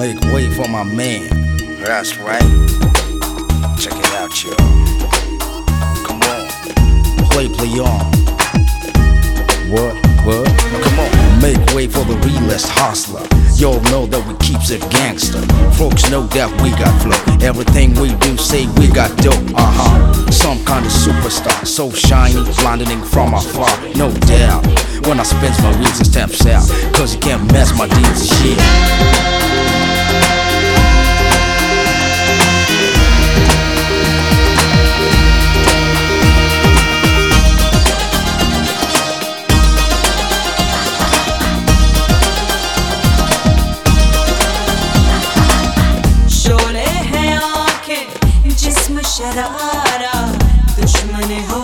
make way for my man. That's right. Check it out, y'all. Come on. Play, play on. What? What? Come on. Make way for the realest hustler. Y'all know that we keeps it gangster. Folks know that we got flow. Everything we do say we got dope. Uh huh. Some kind of superstar, so shiny, blinding from afar, no doubt. When I spend my wheels and steps out, cause you can't mess my deals and shit. şerara Düşmeni hu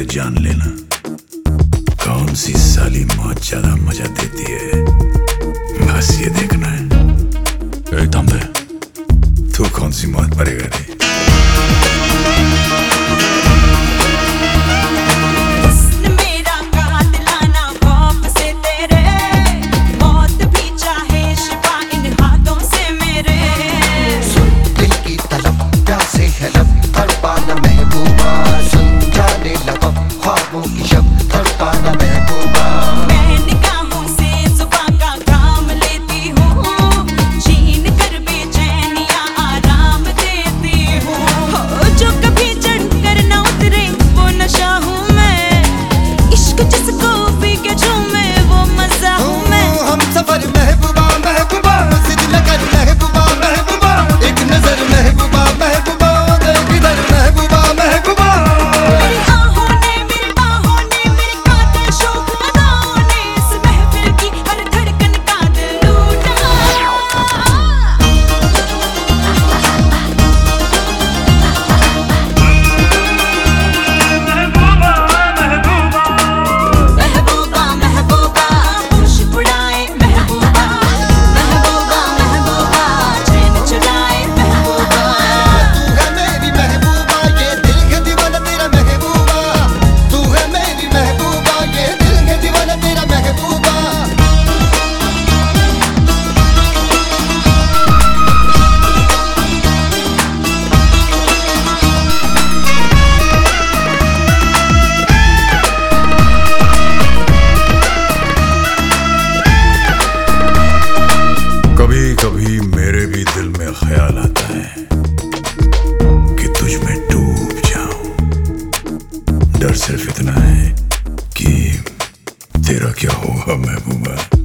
पे जान लेना। कौन सी साली मौत ज़्यादा मज़ा देती है? बस ये देखना है। तू कौन सी मौत मरेगा नहीं डर सिर्फ़ इतना है कि तेरा क्या होगा महबूबा?